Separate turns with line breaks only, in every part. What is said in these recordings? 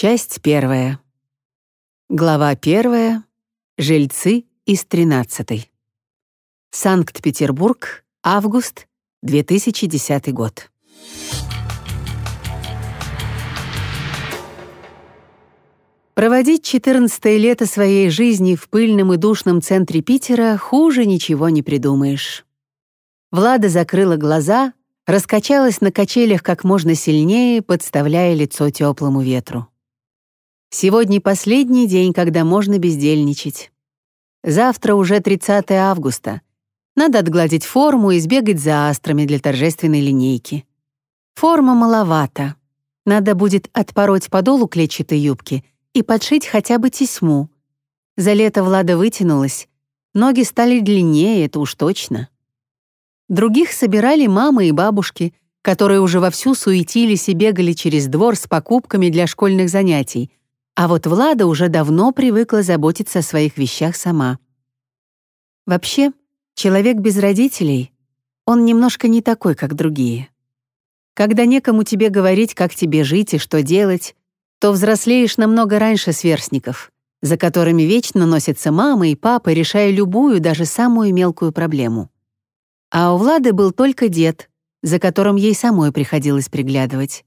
Часть первая. Глава первая. Жильцы из тринадцатой. Санкт-Петербург, август, 2010 год. Проводить 14 лето своей жизни в пыльном и душном центре Питера хуже ничего не придумаешь. Влада закрыла глаза, раскачалась на качелях как можно сильнее, подставляя лицо теплому ветру. Сегодня последний день, когда можно бездельничать. Завтра уже 30 августа. Надо отгладить форму и сбегать за астрами для торжественной линейки. Форма маловато. Надо будет отпороть подолу клетчатой юбки и подшить хотя бы тесьму. За лето Влада вытянулась. Ноги стали длиннее, это уж точно. Других собирали мамы и бабушки, которые уже вовсю суетились и бегали через двор с покупками для школьных занятий, а вот Влада уже давно привыкла заботиться о своих вещах сама. Вообще, человек без родителей, он немножко не такой, как другие. Когда некому тебе говорить, как тебе жить и что делать, то взрослеешь намного раньше сверстников, за которыми вечно носятся мама и папа, решая любую, даже самую мелкую проблему. А у Влады был только дед, за которым ей самой приходилось приглядывать.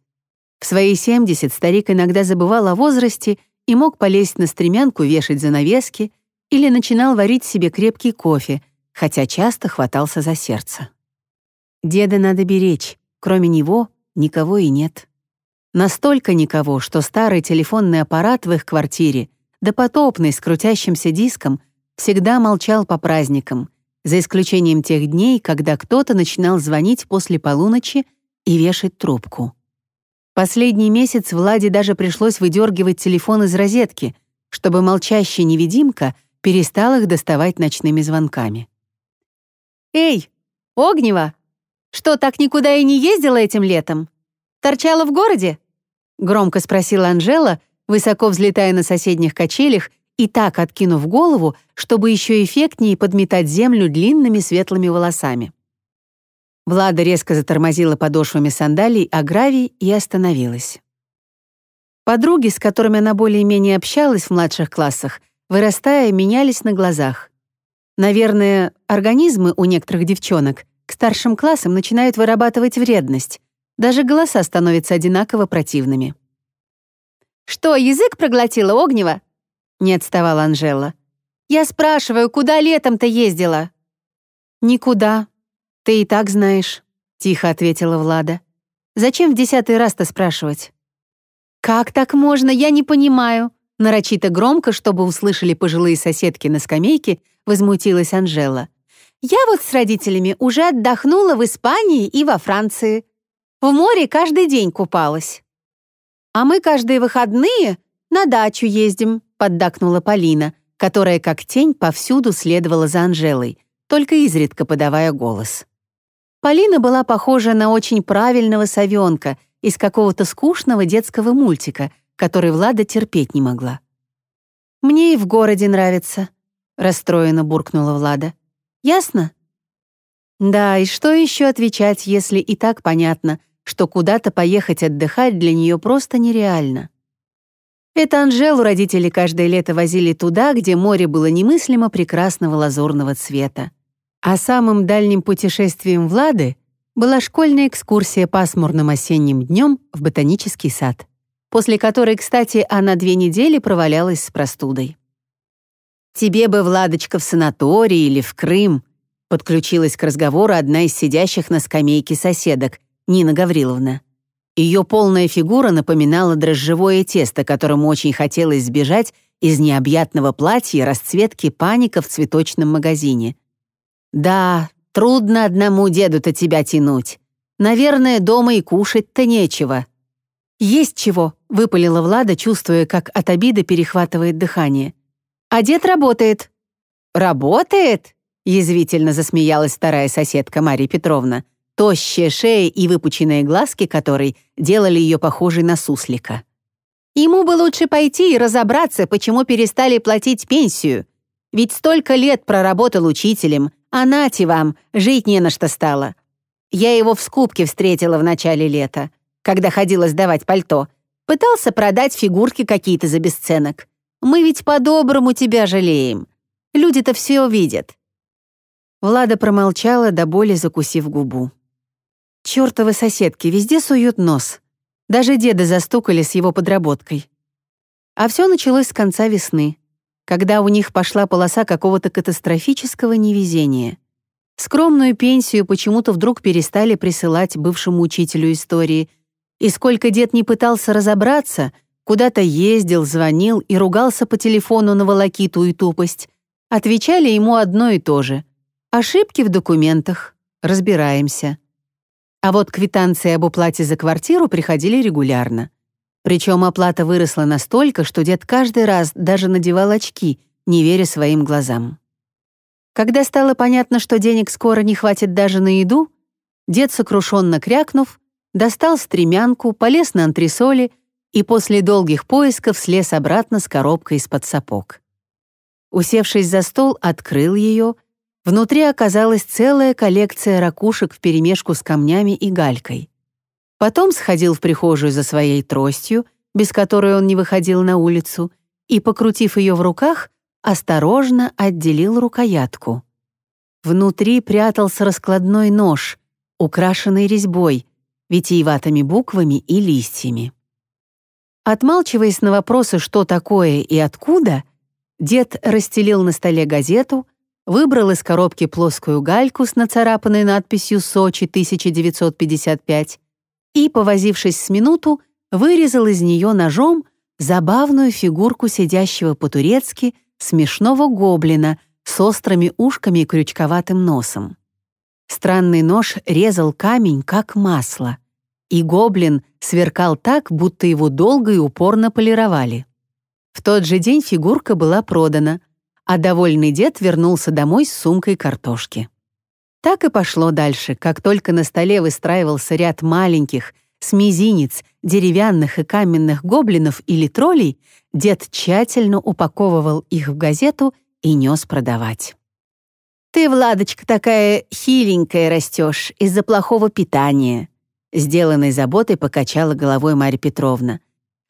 В свои 70 старик иногда забывал о возрасте и мог полезть на стремянку вешать занавески или начинал варить себе крепкий кофе, хотя часто хватался за сердце. Деда надо беречь, кроме него никого и нет. Настолько никого, что старый телефонный аппарат в их квартире, допотопный с крутящимся диском, всегда молчал по праздникам, за исключением тех дней, когда кто-то начинал звонить после полуночи и вешать трубку. Последний месяц Владе даже пришлось выдергивать телефон из розетки, чтобы молчащая невидимка перестал их доставать ночными звонками.
«Эй, Огнева! Что, так никуда и не ездила этим летом? Торчала в городе?» — громко спросила Анжела, высоко взлетая на соседних качелях и так откинув голову, чтобы еще эффектнее подметать землю длинными светлыми волосами.
Влада резко затормозила подошвами сандалий о гравий и остановилась. Подруги, с которыми она более-менее общалась в младших классах, вырастая, менялись на глазах. Наверное, организмы у некоторых девчонок к старшим классам начинают вырабатывать вредность. Даже голоса становятся одинаково противными.
«Что, язык проглотила Огнева?» — не отставала Анжела. «Я спрашиваю, куда летом-то ездила?»
«Никуда», «Ты и так знаешь», — тихо ответила Влада. «Зачем в десятый раз-то спрашивать?»
«Как так можно? Я не понимаю». Нарочито громко, чтобы услышали пожилые соседки на скамейке, возмутилась Анжела. «Я вот с родителями уже отдохнула в Испании и во Франции. В море каждый день купалась». «А мы каждые выходные на дачу ездим», — поддакнула Полина, которая как тень повсюду следовала за Анжелой, только изредка подавая голос. Полина была похожа на очень правильного совенка из какого-то скучного детского мультика, который Влада терпеть не могла. «Мне и в городе нравится», — расстроенно буркнула Влада. «Ясно?» Да, и что еще отвечать, если и так понятно, что куда-то поехать отдыхать для нее просто нереально. Это Анжелу родители каждое лето возили туда, где море было немыслимо прекрасного лазурного цвета. А самым дальним путешествием Влады была школьная экскурсия пасмурным осенним днем в ботанический сад, после которой, кстати, она две недели провалялась с простудой. «Тебе бы, Владочка, в санаторий или в Крым», подключилась к разговору одна из сидящих на скамейке соседок, Нина Гавриловна. Ее полная фигура напоминала дрожжевое тесто, которому очень хотелось сбежать из необъятного платья расцветки паника в цветочном магазине. «Да, трудно одному деду-то тебя тянуть. Наверное, дома и кушать-то нечего». «Есть чего», — выпалила Влада, чувствуя, как от обиды перехватывает дыхание. «А дед работает». «Работает?» — язвительно засмеялась вторая соседка Мария Петровна, тощая шея и выпученные глазки которой делали ее похожей на суслика. «Ему бы лучше пойти и разобраться, почему перестали платить пенсию. Ведь столько лет проработал учителем, а нате вам, жить не на что стало. Я его в скупке встретила в начале лета, когда ходила сдавать пальто. Пытался продать фигурки какие-то за бесценок. Мы ведь по-доброму тебя жалеем. Люди-то все увидят».
Влада промолчала, до боли закусив губу. Чёртовы соседки везде суют нос. Даже деда застукали с его подработкой. А все началось с конца весны, когда у них пошла полоса какого-то катастрофического невезения. Скромную пенсию почему-то вдруг перестали присылать бывшему учителю истории, и сколько дед не пытался разобраться, куда-то ездил, звонил и ругался по телефону на волокиту и тупость, отвечали ему одно и то же. «Ошибки в документах. Разбираемся». А вот квитанции об уплате за квартиру приходили регулярно. Причем оплата выросла настолько, что дед каждый раз даже надевал очки, не веря своим глазам. Когда стало понятно, что денег скоро не хватит даже на еду, дед, сокрушенно крякнув, достал стремянку, полез на антресоли и после долгих поисков слез обратно с коробкой из-под сапог. Усевшись за стол, открыл ее — Внутри оказалась целая коллекция ракушек вперемешку с камнями и галькой. Потом сходил в прихожую за своей тростью, без которой он не выходил на улицу, и, покрутив ее в руках, осторожно отделил рукоятку. Внутри прятался раскладной нож, украшенный резьбой, витиеватыми буквами и листьями. Отмалчиваясь на вопросы, что такое и откуда, дед расстелил на столе газету, выбрал из коробки плоскую гальку с нацарапанной надписью «Сочи 1955» и, повозившись с минуту, вырезал из нее ножом забавную фигурку сидящего по-турецки смешного гоблина с острыми ушками и крючковатым носом. Странный нож резал камень, как масло, и гоблин сверкал так, будто его долго и упорно полировали. В тот же день фигурка была продана — а довольный дед вернулся домой с сумкой картошки. Так и пошло дальше, как только на столе выстраивался ряд маленьких, с мизинец, деревянных и каменных гоблинов или троллей, дед тщательно упаковывал их в газету и нес продавать.
«Ты, Владочка, такая хиленькая растешь из-за плохого питания», сделанной заботой покачала головой Марья Петровна.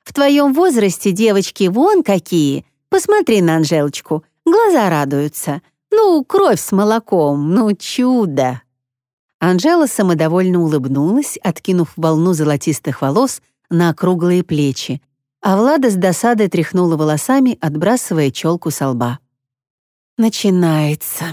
«В твоем возрасте девочки вон какие. Посмотри на Анжелочку. Глаза радуются. Ну, кровь с молоком, ну, чудо!»
Анжела самодовольно улыбнулась, откинув волну золотистых волос на округлые плечи, а Влада с досадой тряхнула волосами, отбрасывая челку со лба. «Начинается».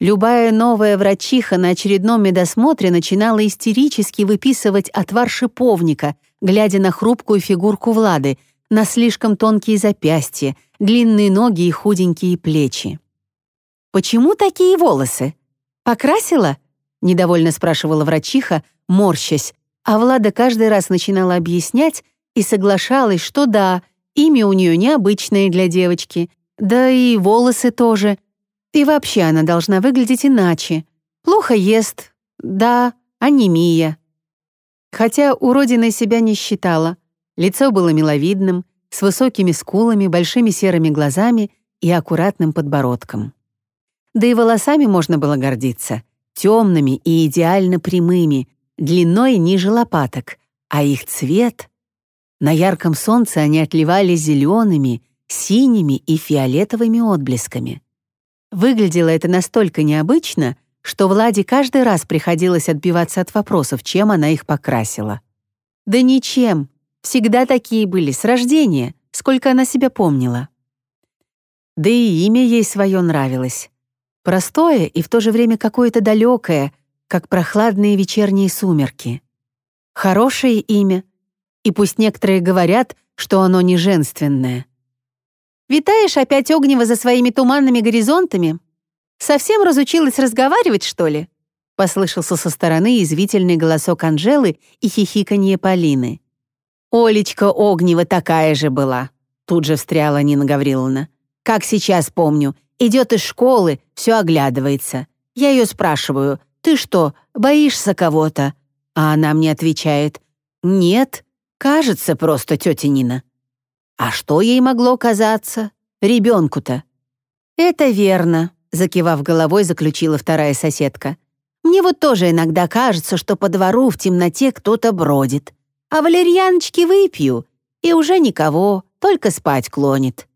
Любая новая врачиха на очередном медосмотре начинала истерически выписывать отвар шиповника, глядя на хрупкую фигурку Влады, на слишком тонкие запястья, длинные ноги и худенькие плечи. «Почему такие волосы? Покрасила?» — недовольно спрашивала врачиха, морщась, а Влада каждый раз начинала объяснять и соглашалась, что да, имя у нее необычное для девочки, да и волосы тоже. И вообще она должна выглядеть иначе. Плохо ест, да, анемия. Хотя уродиной себя не считала. Лицо было миловидным, с высокими скулами, большими серыми глазами и аккуратным подбородком. Да и волосами можно было гордиться, темными и идеально прямыми, длиной ниже лопаток, а их цвет... На ярком солнце они отливали зелеными, синими и фиолетовыми отблесками. Выглядело это настолько необычно, что Владе каждый раз приходилось отбиваться от вопросов, чем она их покрасила. Да ничем, Всегда такие были, с рождения, сколько она себя помнила. Да и имя ей свое нравилось. Простое и в то же время какое-то далекое, как прохладные вечерние сумерки. Хорошее имя, и пусть некоторые говорят, что оно не женственное.
«Витаешь опять огнево за своими туманными горизонтами? Совсем разучилась разговаривать, что ли?» Послышался со стороны извительный голосок Анжелы и хихиканье Полины.
«Олечка Огнева такая же была», — тут же встряла Нина Гавриловна. «Как сейчас помню, идет из школы, все оглядывается. Я ее спрашиваю, ты что, боишься кого-то?» А она мне отвечает, «Нет, кажется просто тетя Нина». А что ей могло казаться? Ребенку-то.
«Это верно», — закивав головой, заключила вторая соседка. «Мне вот тоже иногда кажется, что по двору в темноте кто-то бродит.
А валерьяночки выпью, и уже никого, только спать клонит».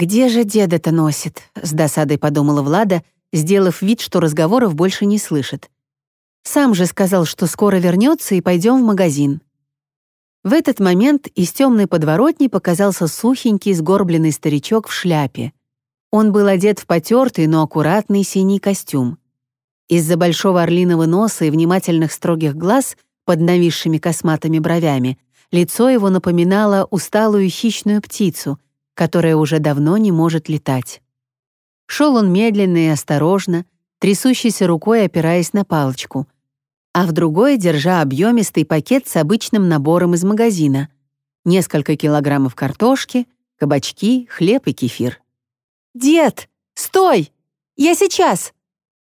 «Где же деда-то носит?» — с досадой подумала Влада, сделав вид, что разговоров больше не слышит. «Сам же сказал, что скоро вернется и пойдем в магазин». В этот момент из темной подворотни показался сухенький сгорбленный старичок в шляпе. Он был одет в потертый, но аккуратный синий костюм. Из-за большого орлиного носа и внимательных строгих глаз под нависшими косматыми бровями лицо его напоминало усталую хищную птицу, которая уже давно не может летать. Шел он медленно и осторожно, трясущейся рукой опираясь на палочку — а в другой держа объемистый пакет с обычным набором из магазина. Несколько килограммов картошки, кабачки, хлеб и кефир.
«Дед, стой! Я сейчас!»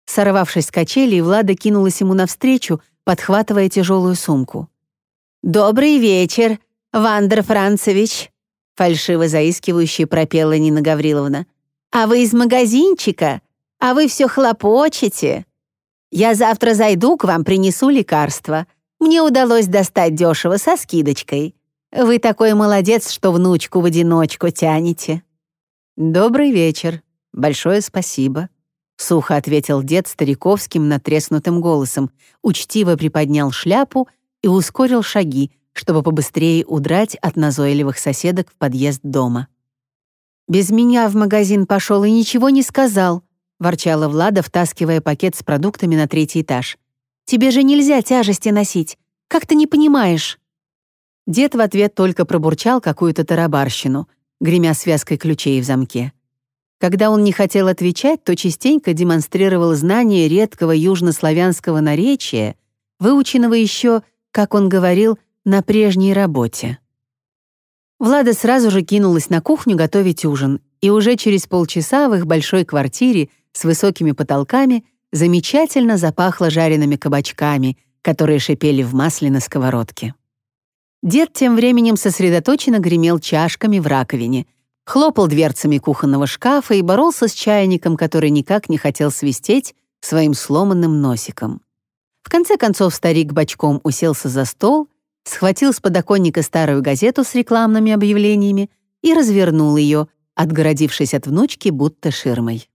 Сорвавшись с качели, Влада кинулась ему навстречу, подхватывая тяжелую сумку.
«Добрый вечер, Вандер Францевич!» Фальшиво заискивающе пропела Нина Гавриловна. «А вы из магазинчика? А вы все хлопочете?» Я завтра зайду к вам, принесу лекарства. Мне удалось достать дешево со скидочкой. Вы такой молодец, что внучку в одиночку тянете».
«Добрый вечер. Большое спасибо», — сухо ответил дед стариковским натреснутым голосом, учтиво приподнял шляпу и ускорил шаги, чтобы побыстрее удрать от назойливых соседок в подъезд дома. «Без меня в магазин пошел и ничего не сказал», — ворчала Влада, втаскивая пакет с продуктами на третий этаж. «Тебе же нельзя тяжести носить. Как ты не понимаешь?» Дед в ответ только пробурчал какую-то тарабарщину, гремя связкой ключей в замке. Когда он не хотел отвечать, то частенько демонстрировал знание редкого южнославянского наречия, выученного еще, как он говорил, на прежней работе. Влада сразу же кинулась на кухню готовить ужин, и уже через полчаса в их большой квартире с высокими потолками замечательно запахло жареными кабачками, которые шипели в масле на сковородке. Дед тем временем сосредоточенно гремел чашками в раковине, хлопал дверцами кухонного шкафа и боролся с чайником, который никак не хотел свистеть своим сломанным носиком. В конце концов старик бочком уселся за стол, схватил с подоконника старую газету с рекламными объявлениями и развернул ее, отгородившись от внучки будто ширмой.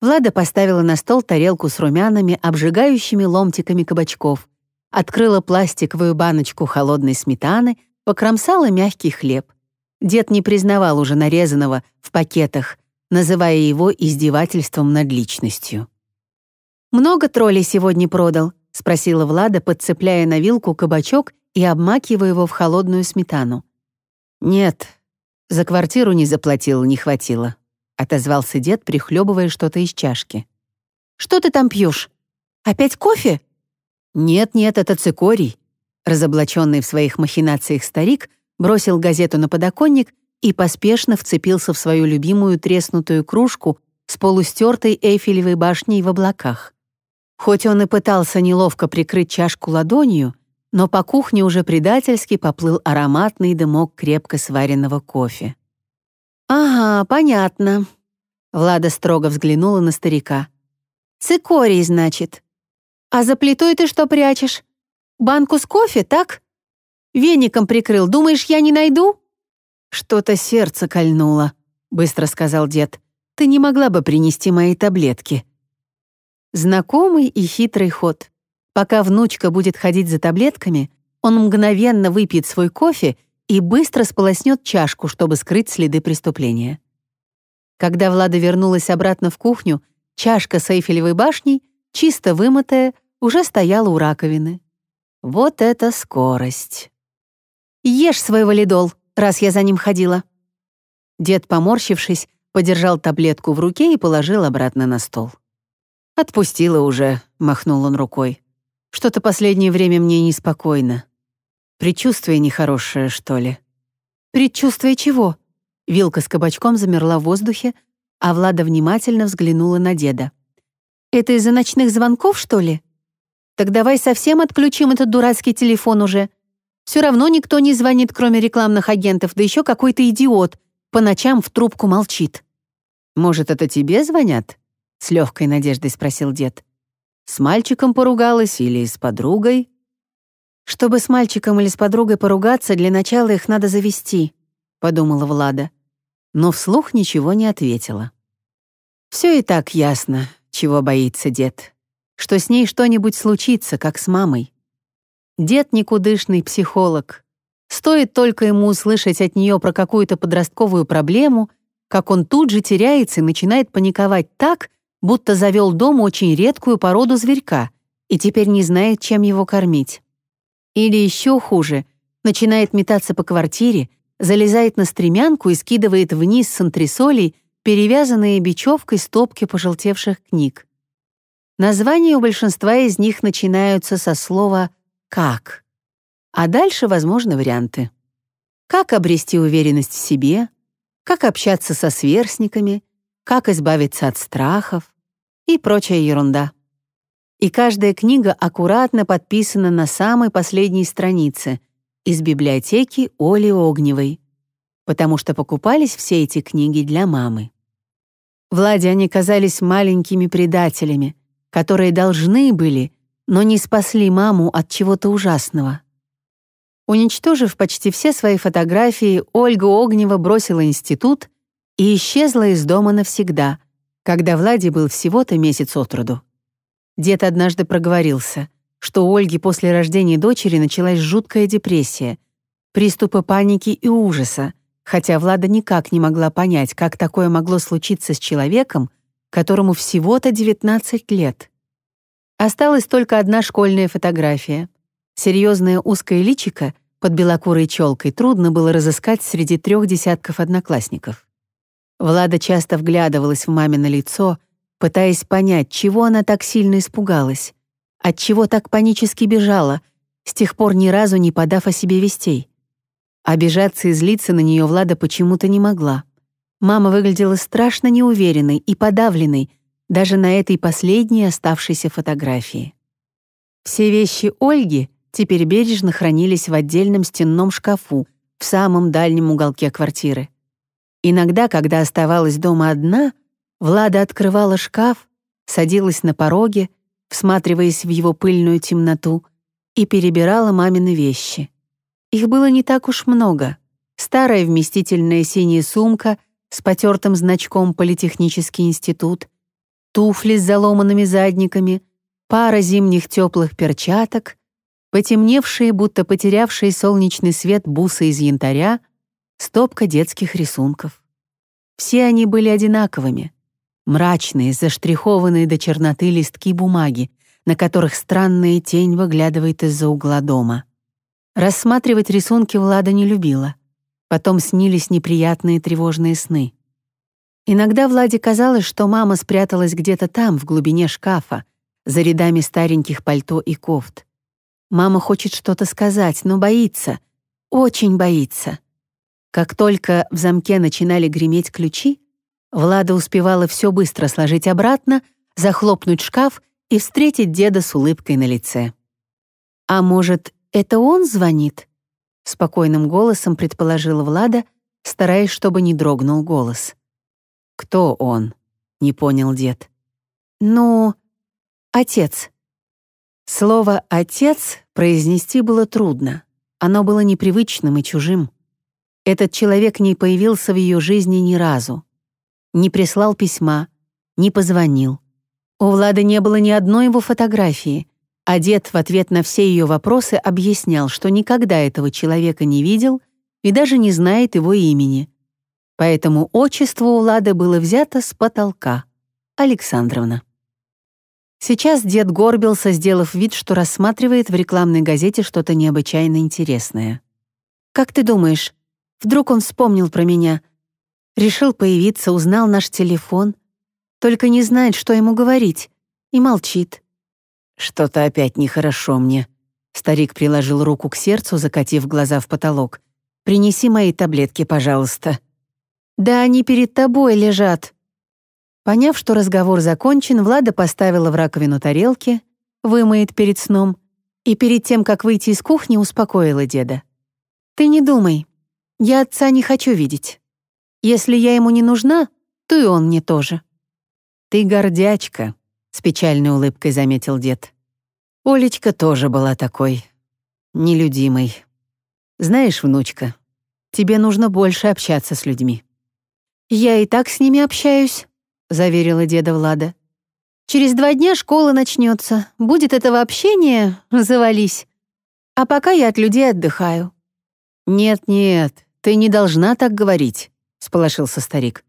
Влада поставила на стол тарелку с румяными, обжигающими ломтиками кабачков, открыла пластиковую баночку холодной сметаны, покромсала мягкий хлеб. Дед не признавал уже нарезанного в пакетах, называя его издевательством над личностью. «Много троллей сегодня продал?» — спросила Влада, подцепляя на вилку кабачок и обмакивая его в холодную сметану. «Нет, за квартиру не заплатил, не хватило», — отозвался дед, прихлебывая что-то из чашки. «Что ты там пьешь? Опять кофе?» «Нет-нет, это цикорий». Разоблаченный в своих махинациях старик бросил газету на подоконник и поспешно вцепился в свою любимую треснутую кружку с полустертой Эйфелевой башней в облаках. Хоть он и пытался неловко прикрыть чашку ладонью, но по кухне уже предательски поплыл ароматный дымок крепко сваренного кофе. «Ага, понятно». Влада строго взглянула на старика. «Цикорий, значит. А за плитой ты что прячешь? Банку с кофе, так? Веником прикрыл, думаешь, я не найду?» «Что-то сердце кольнуло», — быстро сказал дед. «Ты не могла бы принести мои таблетки?» Знакомый и хитрый ход. Пока внучка будет ходить за таблетками, он мгновенно выпьет свой кофе и быстро сполоснет чашку, чтобы скрыть следы преступления. Когда Влада вернулась обратно в кухню, чашка с Эйфелевой башней, чисто вымытая, уже стояла у раковины. Вот это скорость! «Ешь свой валидол, раз я за ним ходила». Дед, поморщившись, подержал таблетку в руке и положил обратно на стол. «Отпустила уже», — махнул он рукой. «Что-то последнее время мне неспокойно. Предчувствие нехорошее, что ли? Предчувствие чего? Вилка с кабачком замерла в воздухе, а Влада внимательно взглянула на деда. «Это из-за ночных звонков, что ли? Так давай совсем отключим этот дурацкий телефон уже. Все равно никто не звонит, кроме рекламных агентов, да еще какой-то идиот по ночам в трубку молчит». «Может, это тебе звонят?» — с легкой надеждой спросил дед. «С мальчиком поругалась или с подругой?» «Чтобы с мальчиком или с подругой поругаться, для начала их надо завести», — подумала Влада. Но вслух ничего не ответила. Все и так ясно, чего боится дед. Что с ней что-нибудь случится, как с мамой. Дед никудышный психолог. Стоит только ему услышать от нее про какую-то подростковую проблему, как он тут же теряется и начинает паниковать так, будто завел дома очень редкую породу зверька и теперь не знает, чем его кормить. Или еще хуже, начинает метаться по квартире, залезает на стремянку и скидывает вниз с антресолей перевязанные бечевкой стопки пожелтевших книг. Названия у большинства из них начинаются со слова «как». А дальше возможны варианты. Как обрести уверенность в себе, как общаться со сверстниками, как избавиться от страхов и прочая ерунда и каждая книга аккуратно подписана на самой последней странице из библиотеки Оли Огневой, потому что покупались все эти книги для мамы. Владе они казались маленькими предателями, которые должны были, но не спасли маму от чего-то ужасного. Уничтожив почти все свои фотографии, Ольга Огнева бросила институт и исчезла из дома навсегда, когда Владе был всего-то месяц от роду. Дед однажды проговорился, что у Ольги после рождения дочери началась жуткая депрессия, приступы паники и ужаса, хотя Влада никак не могла понять, как такое могло случиться с человеком, которому всего-то 19 лет. Осталась только одна школьная фотография. Серьезное узкое личико под белокурой челкой трудно было разыскать среди трех десятков одноклассников. Влада часто вглядывалась в мамино лицо — пытаясь понять, чего она так сильно испугалась, от чего так панически бежала, с тех пор ни разу не подав о себе вестей. Обижаться и злиться на нее Влада почему-то не могла. Мама выглядела страшно неуверенной и подавленной даже на этой последней оставшейся фотографии. Все вещи Ольги теперь бережно хранились в отдельном стенном шкафу в самом дальнем уголке квартиры. Иногда, когда оставалась дома одна, Влада открывала шкаф, садилась на пороге, всматриваясь в его пыльную темноту, и перебирала мамины вещи. Их было не так уж много. Старая вместительная синяя сумка с потертым значком «Политехнический институт», туфли с заломанными задниками, пара зимних теплых перчаток, потемневшие, будто потерявшие солнечный свет бусы из янтаря, стопка детских рисунков. Все они были одинаковыми мрачные, заштрихованные до черноты листки бумаги, на которых странная тень выглядывает из-за угла дома. Рассматривать рисунки Влада не любила. Потом снились неприятные тревожные сны. Иногда Владе казалось, что мама спряталась где-то там, в глубине шкафа, за рядами стареньких пальто и кофт. Мама хочет что-то сказать, но боится, очень боится. Как только в замке начинали греметь ключи, Влада успевала все быстро сложить обратно, захлопнуть шкаф и встретить деда с улыбкой на лице. «А может, это он звонит?» — спокойным голосом предположила Влада, стараясь, чтобы не дрогнул голос. «Кто он?» — не понял дед. «Ну, отец». Слово «отец» произнести было трудно. Оно было непривычным и чужим. Этот человек не появился в ее жизни ни разу не прислал письма, не позвонил. У Влады не было ни одной его фотографии, а дед в ответ на все ее вопросы объяснял, что никогда этого человека не видел и даже не знает его имени. Поэтому отчество у Влады было взято с потолка — Александровна. Сейчас дед горбился, сделав вид, что рассматривает в рекламной газете что-то необычайно интересное. «Как ты думаешь, вдруг он вспомнил про меня?» Решил появиться, узнал наш телефон. Только не знает, что ему говорить. И молчит. «Что-то опять нехорошо мне». Старик приложил руку к сердцу, закатив глаза в потолок. «Принеси мои таблетки, пожалуйста». «Да они перед тобой лежат». Поняв, что разговор закончен, Влада поставила в раковину тарелки, вымоет перед сном, и перед тем, как выйти из кухни, успокоила деда. «Ты не думай. Я отца не хочу видеть. Если я ему не нужна, то и он мне тоже». «Ты гордячка», — с печальной улыбкой заметил дед. Олечка тоже была такой. нелюдимый. Знаешь, внучка, тебе нужно больше общаться с людьми».
«Я и так с ними общаюсь», — заверила деда Влада. «Через два дня школа начнется. Будет этого общения, завались. А пока я от людей отдыхаю».
«Нет-нет, ты не должна так говорить», — сполошился старик.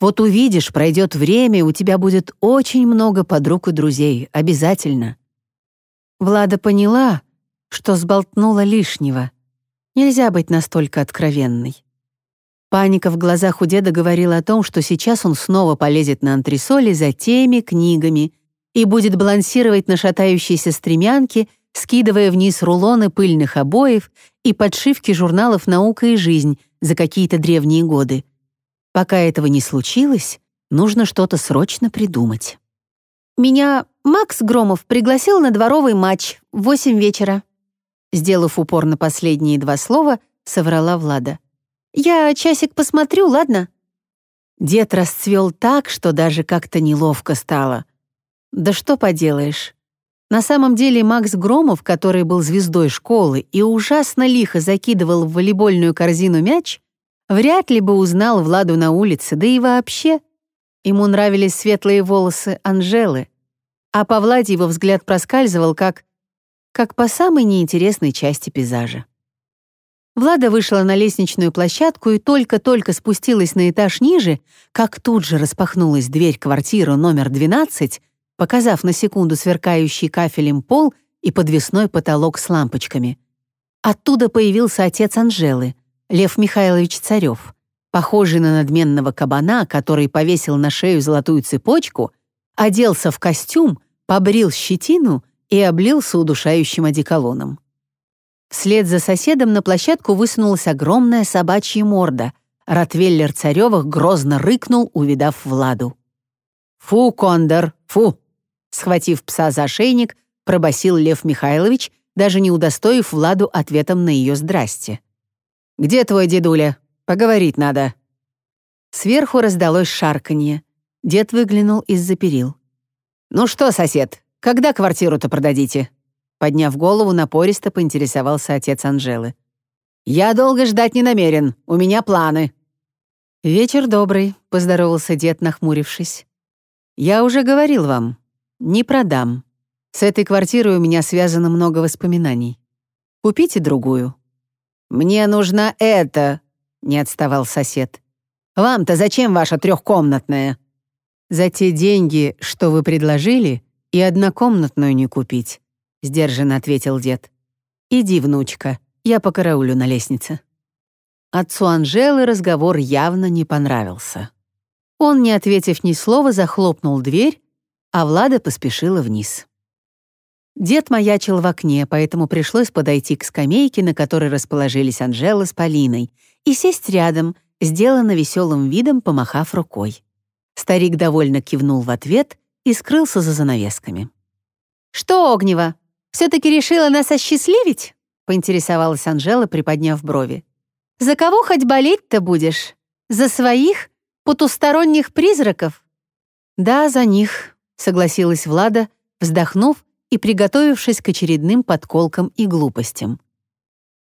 «Вот увидишь, пройдет время, у тебя будет очень много подруг и друзей, обязательно». Влада поняла, что сболтнула лишнего. Нельзя быть настолько откровенной. Паника в глазах у деда говорила о том, что сейчас он снова полезет на антресоли за теми книгами и будет балансировать на шатающейся стремянке, скидывая вниз рулоны пыльных обоев и подшивки журналов «Наука и жизнь» за какие-то древние годы. Пока этого не случилось, нужно что-то срочно придумать.
«Меня Макс Громов пригласил на дворовый матч в восемь вечера». Сделав упор на последние два слова, соврала Влада. «Я часик посмотрю, ладно?»
Дед расцвел так, что даже как-то неловко стало. Да что поделаешь. На самом деле Макс Громов, который был звездой школы и ужасно лихо закидывал в волейбольную корзину мяч, вряд ли бы узнал Владу на улице, да и вообще. Ему нравились светлые волосы Анжелы, а по Владе его взгляд проскальзывал как... как по самой неинтересной части пейзажа. Влада вышла на лестничную площадку и только-только спустилась на этаж ниже, как тут же распахнулась дверь квартиры номер 12, показав на секунду сверкающий кафелем пол и подвесной потолок с лампочками. Оттуда появился отец Анжелы, Лев Михайлович Царев, похожий на надменного кабана, который повесил на шею золотую цепочку, оделся в костюм, побрил щетину и облился удушающим одеколоном. Вслед за соседом на площадку высунулась огромная собачья морда. Ротвейлер Царёвых грозно рыкнул, увидав Владу. «Фу, Кондор, фу!» Схватив пса за ошейник, пробасил Лев Михайлович, даже не удостоив Владу ответом на ее «здрасте». «Где твой дедуля? Поговорить надо». Сверху раздалось шарканье. Дед выглянул из-за перил. «Ну что, сосед, когда квартиру-то продадите?» Подняв голову, напористо поинтересовался отец Анжелы. «Я долго ждать не намерен, у меня планы». «Вечер добрый», — поздоровался дед, нахмурившись. «Я уже говорил вам, не продам. С этой квартирой у меня связано много воспоминаний. Купите другую». «Мне нужна эта», — не отставал сосед. «Вам-то зачем ваша трехкомнатная?» «За те деньги, что вы предложили, и однокомнатную не купить. — сдержанно ответил дед. «Иди, внучка, я покараулю на лестнице». Отцу Анжелы разговор явно не понравился. Он, не ответив ни слова, захлопнул дверь, а Влада поспешила вниз. Дед маячил в окне, поэтому пришлось подойти к скамейке, на которой расположились Анжела с Полиной, и сесть рядом, сделанно веселым видом, помахав рукой. Старик довольно кивнул в ответ и скрылся за занавесками.
«Что, Огнева, все-таки решила нас осчастливить?» — поинтересовалась Анжела, приподняв брови. «За кого хоть болеть-то будешь? За своих потусторонних призраков?»
«Да, за них», — согласилась Влада, вздохнув и приготовившись к очередным подколкам и глупостям.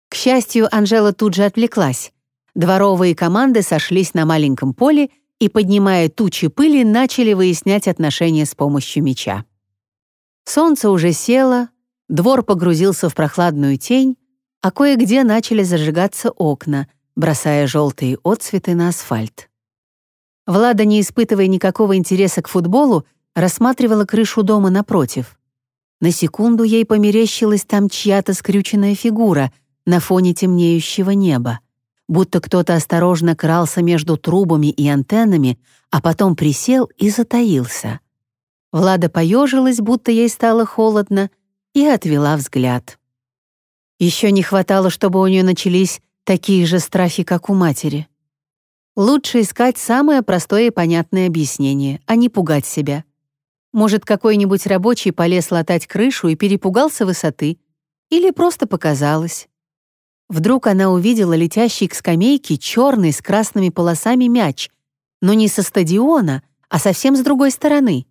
К счастью, Анжела тут же отвлеклась. Дворовые команды сошлись на маленьком поле и, поднимая тучи пыли, начали выяснять отношения с помощью меча. Солнце уже село, Двор погрузился в прохладную тень, а кое-где начали зажигаться окна, бросая желтые отцветы на асфальт. Влада, не испытывая никакого интереса к футболу, рассматривала крышу дома напротив. На секунду ей померещилась там чья-то скрюченная фигура на фоне темнеющего неба, будто кто-то осторожно крался между трубами и антеннами, а потом присел и затаился. Влада поежилась, будто ей стало холодно, и отвела взгляд. Еще не хватало, чтобы у нее начались такие же страхи, как у матери. Лучше искать самое простое и понятное объяснение, а не пугать себя. Может, какой-нибудь рабочий полез латать крышу и перепугался высоты, или просто показалось. Вдруг она увидела летящий к скамейке черный с красными полосами мяч, но не со стадиона, а совсем с другой стороны.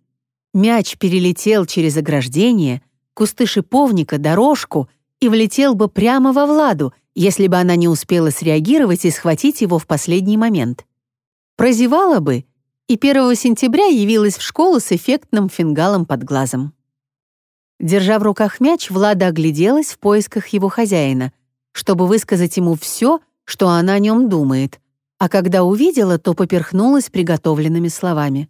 Мяч перелетел через ограждение — кусты шиповника, дорожку и влетел бы прямо во Владу, если бы она не успела среагировать и схватить его в последний момент. Прозевала бы, и 1 сентября явилась в школу с эффектным фингалом под глазом. Держа в руках мяч, Влада огляделась в поисках его хозяина, чтобы высказать ему все, что она о нем думает, а когда увидела, то поперхнулась приготовленными словами.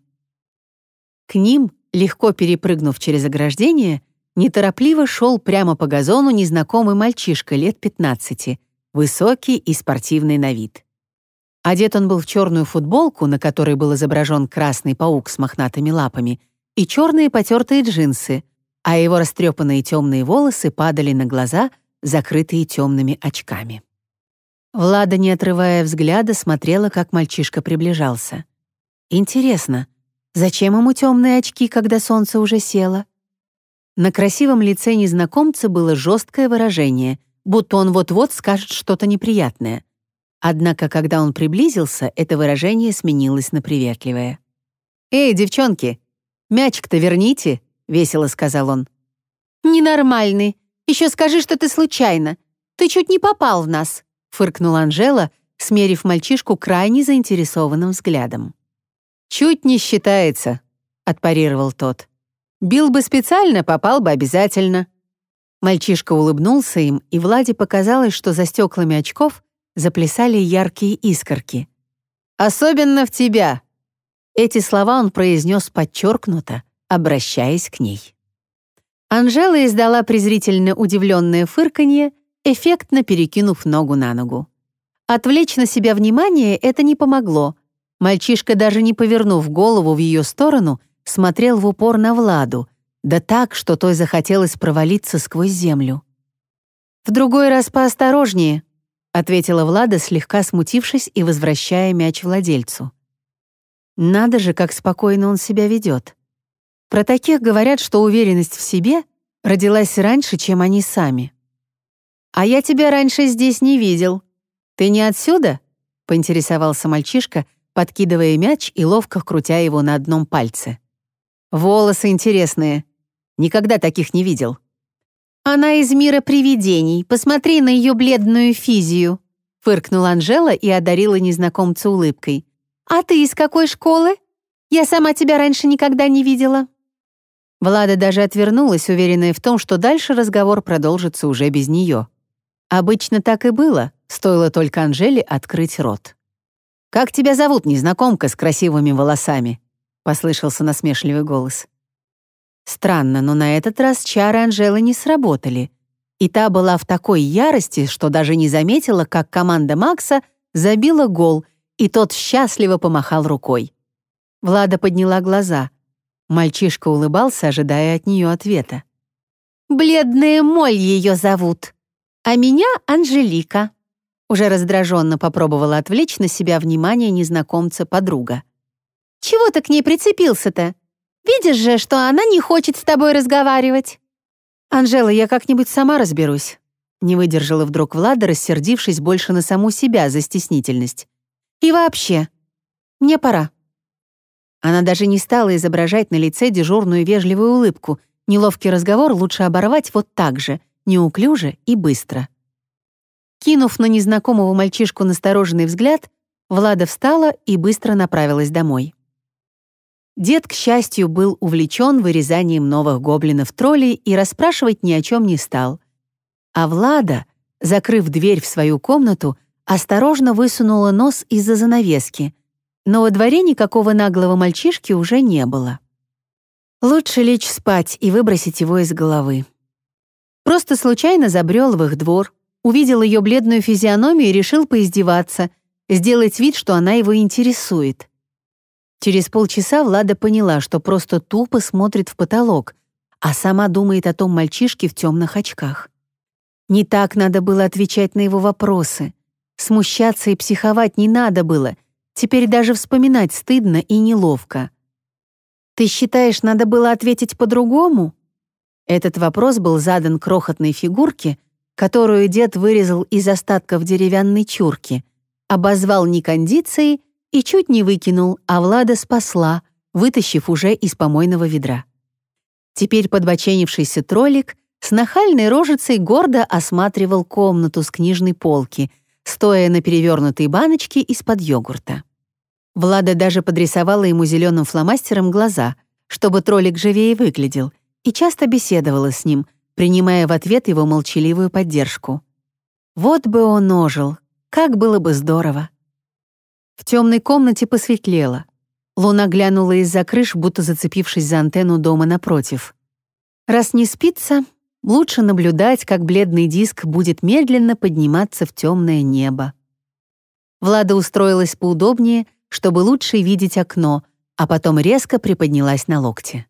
К ним, легко перепрыгнув через ограждение, неторопливо шел прямо по газону незнакомый мальчишка лет 15, высокий и спортивный на вид. Одет он был в черную футболку, на которой был изображен красный паук с мохнатыми лапами, и черные потертые джинсы, а его растрепанные темные волосы падали на глаза, закрытые темными очками. Влада, не отрывая взгляда, смотрела, как мальчишка приближался. Интересно, зачем ему темные очки, когда солнце уже село? На красивом лице незнакомца было жесткое выражение, будто он вот-вот скажет что-то неприятное. Однако, когда он приблизился, это выражение сменилось на приветливое. «Эй, девчонки, мячик-то верните!» — весело сказал он.
«Ненормальный. Еще скажи, что ты случайно. Ты чуть не попал в нас», — фыркнула Анжела, смерив мальчишку крайне заинтересованным взглядом.
«Чуть не считается», — отпарировал тот. Бил бы специально, попал бы обязательно». Мальчишка улыбнулся им, и Владе показалось, что за стеклами очков заплясали яркие искорки. «Особенно в тебя!» Эти слова он произнес подчеркнуто, обращаясь к ней. Анжела издала презрительно удивленное фырканье, эффектно перекинув ногу на ногу. Отвлечь на себя внимание это не помогло. Мальчишка, даже не повернув голову в ее сторону, смотрел в упор на Владу, да так, что той захотелось провалиться сквозь землю. «В другой раз поосторожнее», — ответила Влада, слегка смутившись и возвращая мяч владельцу. Надо же, как спокойно он себя ведет. Про таких говорят, что уверенность в себе родилась раньше, чем они сами. «А я тебя раньше здесь не видел. Ты не отсюда?» — поинтересовался мальчишка, подкидывая мяч и ловко крутя его на одном пальце. Волосы интересные. Никогда таких не видел.
Она из мира привидений. Посмотри на ее бледную физию. Фыркнула Анжела и одарила незнакомца улыбкой. «А ты из какой школы? Я сама тебя раньше никогда не видела».
Влада даже отвернулась, уверенная в том, что дальше разговор продолжится уже без нее. Обычно так и было, стоило только Анжеле открыть рот. «Как тебя зовут, незнакомка с красивыми волосами?» — послышался насмешливый голос. Странно, но на этот раз чары Анжелы не сработали, и та была в такой ярости, что даже не заметила, как команда Макса забила гол, и тот счастливо помахал рукой. Влада подняла глаза. Мальчишка улыбался, ожидая от нее ответа.
«Бледная моль ее зовут, а меня Анжелика», уже раздраженно попробовала отвлечь на себя внимание незнакомца подруга. Чего ты к ней прицепился-то? Видишь же, что она не хочет с тобой разговаривать».
«Анжела, я как-нибудь сама разберусь». Не выдержала вдруг Влада, рассердившись больше на саму себя за стеснительность. «И вообще, мне пора». Она даже не стала изображать на лице дежурную вежливую улыбку. Неловкий разговор лучше оборвать вот так же, неуклюже и быстро. Кинув на незнакомого мальчишку настороженный взгляд, Влада встала и быстро направилась домой. Дед, к счастью, был увлечен вырезанием новых гоблинов-троллей и расспрашивать ни о чем не стал. А Влада, закрыв дверь в свою комнату, осторожно высунула нос из-за занавески, но во дворе никакого наглого мальчишки уже не было. Лучше лечь спать и выбросить его из головы. Просто случайно забрел в их двор, увидел ее бледную физиономию и решил поиздеваться, сделать вид, что она его интересует. Через полчаса Влада поняла, что просто тупо смотрит в потолок, а сама думает о том мальчишке в темных очках. Не так надо было отвечать на его вопросы. Смущаться и психовать не надо было. Теперь даже вспоминать стыдно и неловко. «Ты считаешь, надо было ответить по-другому?» Этот вопрос был задан крохотной фигурке, которую дед вырезал из остатков деревянной чурки, обозвал некондицией и чуть не выкинул, а Влада спасла, вытащив уже из помойного ведра. Теперь подбоченившийся троллик с нахальной рожицей гордо осматривал комнату с книжной полки, стоя на перевернутой баночке из-под йогурта. Влада даже подрисовала ему зеленым фломастером глаза, чтобы троллик живее выглядел, и часто беседовала с ним, принимая в ответ его молчаливую поддержку. Вот бы он ожил, как было бы здорово. В темной комнате посветлело. Луна глянула из-за крыш, будто зацепившись за антенну дома напротив. Раз не спится, лучше наблюдать, как бледный диск будет медленно подниматься в темное небо. Влада устроилась поудобнее, чтобы лучше видеть окно, а потом резко приподнялась на локте.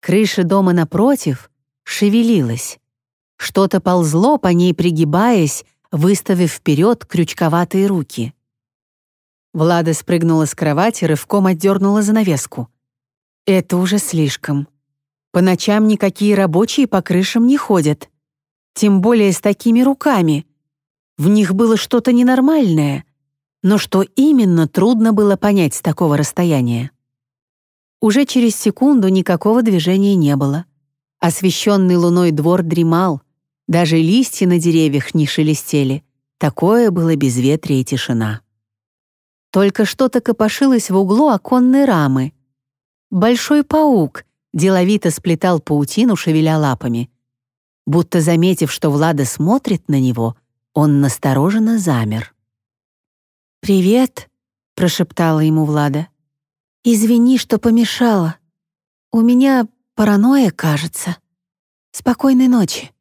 Крыша дома напротив шевелилась. Что-то ползло по ней, пригибаясь, выставив вперед крючковатые руки. Влада спрыгнула с кровати, рывком отдернула занавеску. Это уже слишком. По ночам никакие рабочие по крышам не ходят. Тем более с такими руками. В них было что-то ненормальное. Но что именно, трудно было понять с такого расстояния. Уже через секунду никакого движения не было. Освещенный луной двор дремал. Даже листья на деревьях не шелестели. Такое было безветрие и тишина. Только что-то копошилось в углу оконной рамы. Большой паук деловито сплетал паутину, шевеля лапами. Будто заметив, что Влада смотрит на него, он настороженно замер.
«Привет», — прошептала ему Влада. «Извини, что помешала. У меня паранойя, кажется. Спокойной ночи».